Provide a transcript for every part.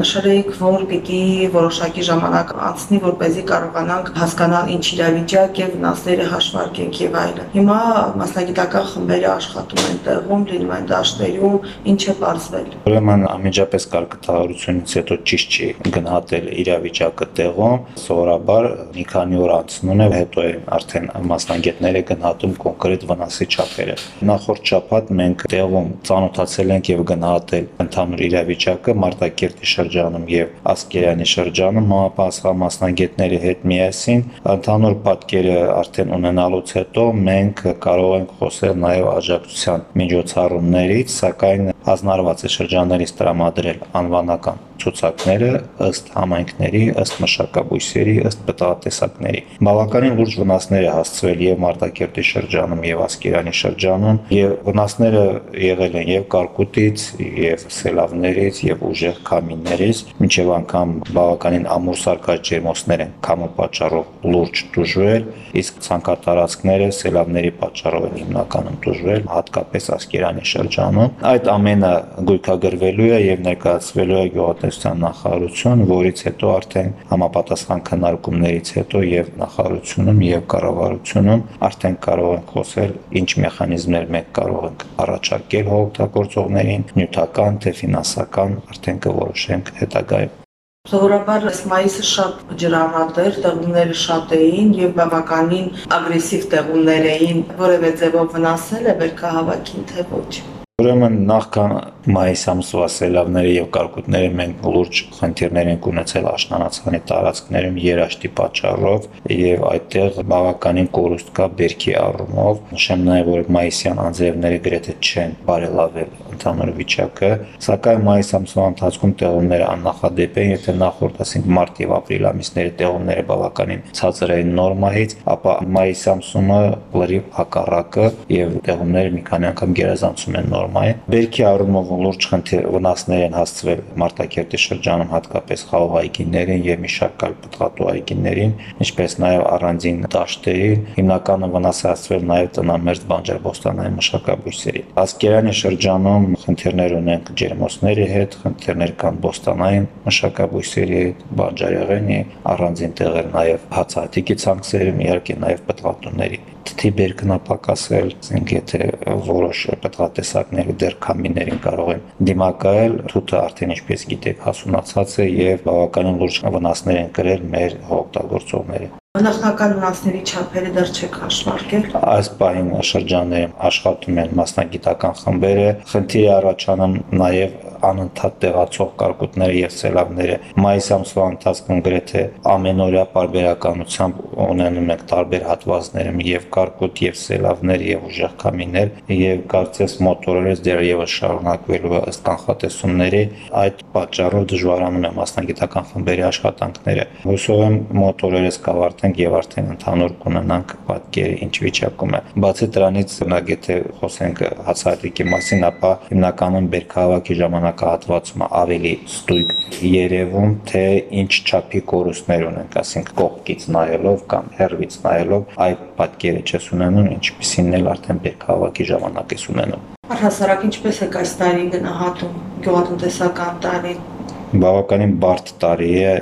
նշել եք, որ պիտի որոշակի ժամանակ անցնի, որ เป զի կարողանանք հասկանալ ինչ իրավիճակ է, վնասները հաշվարկենք եւ այլն։ Հիմա մասնագիտական խմբերը աշխատում են տեղում, լինում են դաշտերում, ինչ է բարձվել։ Ուրեմն անմիջապես կարգտահարությունից հետո ճիշտ չի գնահատել իրավիճակը տեղում, սովորաբար մի քանի օր անցնում է, հետո է արդեն մասնագետները գնահատում կոնկրետ վնասի չափերը։ Նախորդ շաբաթ մենք տեղում ծանոթացել ենք եւ գնահատել ընդհանուր իրավիճակը Մարտակերտի շրջանում եւ Ասկերյանի շրջանում համապատասխան մասնագետների հետ միասին ընդհանուր պատկերը արդեն ունենալուց հետո մենք կարող ենք խոսել նաեւ աջակցության միջոցառումներից, սակայն հանրված է շրջաններից տրամադրել անվանական ցուցակները ըստ համայնքների, ըստ մշակաբույսերի, ըստ պտղատեսակների։ Բավականին լուրջ վնասներ է հասցվել եւ Մարտակերտի շրջանում եւ Ասկերանի շրջանում եւ վնասները եղել են եւ կարկուտից, եւ սելավներից, եւ ուժեղ քամիներից, մինչեւ անգամ բավականին ամուր սարկած ջերմոցներ են քամու պատճառով լուրջ դժվել, իսկ ցանկատարածքները սելավների պատճառով են հիմնականում դժվել, հատկապես Ասկերանի շրջանում։ Այդ ամենը գույքագրվելու է եւ ներկայացվելու է գյուղատնտեսության տնտեսության նախարարություն, որից հետո արդեն համապատասխան քննարկումներից հետո եւ նախարարությունում եւ կառավարությունում արդեն կարող ենք խոսել ինչ մեխանիզմներ մենք կարող ենք առաջարկել հողօգտագործողներին, նյութական թե ֆինանսական, արդեն կորոշենք հետագայում Սովորաբար այս մայիսը շատ ջրառատ էր, տեղումները շատ էին եւ բավականին ագրեսիվ տեղումներ էին, որևէ ձևով վնասել է վերքահավաքին թե ոչ։ Ուրեմն նախքան մայիս ամսվա սելավները եւ կարկուտները մենք լուրջ խնդիրներ ենք ունեցել աշնանացանի տարածքներում երաշտի պատճառով եւ այդտեղ բավականին կորուստ կա բերքի առումով նշեմ նաեւ որ մայիսյան անձրևները գրեթե չեն բարելավել ընդհանուր վիճակը, սակայն մայիս ամսվա ընթացքում տեղումները աննախադեպ են, եթե նախորդ ասենք մարտ եւ ապրիլ ամիսների տեղումները բավականին ցածր էին նորմայից, ապա մայիս ամսումը լրիվ հակառակը եւ տեղումները մի քանի անգամ գերազանցում են նորմային։ Բերքի առումով լուրջ խնդիր վնասներ են հասցվել Մարտակերտի շրջանում հատկապես խաղողայգիներին եւ մի շարք այլ պտղատու այգիներին, ինչպես նաեւ առանձին դաշտերին, հիմնականը վնաս հասցվել նաեւ տնամերձ բանջարբոստանային մշակաբույսերի։ Ասկերանի շրջանում խնդիրներ ունենք ջերմոցների հետ, խնդիրներ կան բոստանային մշակաբույսերի հետ, բանջարեղենի, առանձին տեղեր նաև հացահատիկի ցանքսերում, իհարկե նաև պտղատունների թթի բերքնապակասել, ասենք եթե որոշ պտղատեսակները դեռ քամիներին կարող են դիմակայել, թութը արդեն ինչպես գիտեք հասունացած է եւ բավականին լուրջ վնասներ են կրել մեր հողօգտագործողները։ Նախնական վնասների չափերը դեռ չեք հաշվարկել։ Այս պահին շրջաններում աշխատում են մասնագիտական խմբերը, խնդիր առաջանում նաև անընդհատ տեղացող կարկուտները եւ սելավները։ Մայիս ամսվա ընթացքում գրեթե ամենօրյա պարբերականությամբ ունենում ենք տարբեր հատվածներում եւ կարկուտ եւ սելավներ եւ ուժեղ կամիներ եւ կարծես մոտորերս դեռևս շարունակվելու է ըստ կանխատեսումների այդ պատճառով դժվարանում է մասնագիտական խմբերի աշխատանքները։ Հուսով եմ մոտորերս կավարտ կհաղորդենք եւ արդեն ընդհանուր կունենանք պատկերը ինչ վիճակում է։ Բացի դրանից օրինակ եթե խոսենք հացահատիկի մասին, ապա հիմնականում բերքահավաքի ժամանակահատվածում ավելի ստույգ երևում, թե ինչ չափի կորուստներ ունենք, ասենք կողքից նայելով կամ հեռվից նայելով այդ պատկերը չես ունենում, ինչպեսին էլ արդեն բերքահավաքի ժամանակ ես ունենում։ Առհասարակ ինչպես է այս տարի գնահատում գյուղատնտեսական տարի բավականին բարդ տարի է,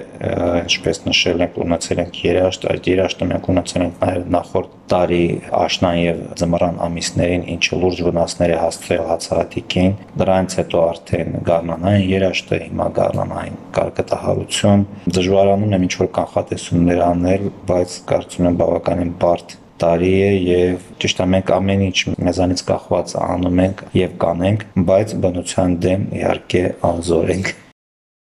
ինչպես նշել ենք, ունեցել ենք երաշտ, այդ երաշտը մենք ունեցել ենք նաև նախորդ տարի աշնան եւ ձմռան ամիսներին, ինչը լուրջ վնասներ է հասցրել հացահատիկին։ Դրանից հետո արդեն գարնանային երաշտը, հիմա գարնանային կարգտահարություն։ Դժվարանում եմ ինչ որ կանխատեսումներ անել, բայց կարծում եմ բավականին բարդ տարի է եւ ճիշտ է մենք ամեն ինչ մեզանից կախված անում ենք եւ կանենք, բայց բնության դեմ իհարկե անզոր ենք։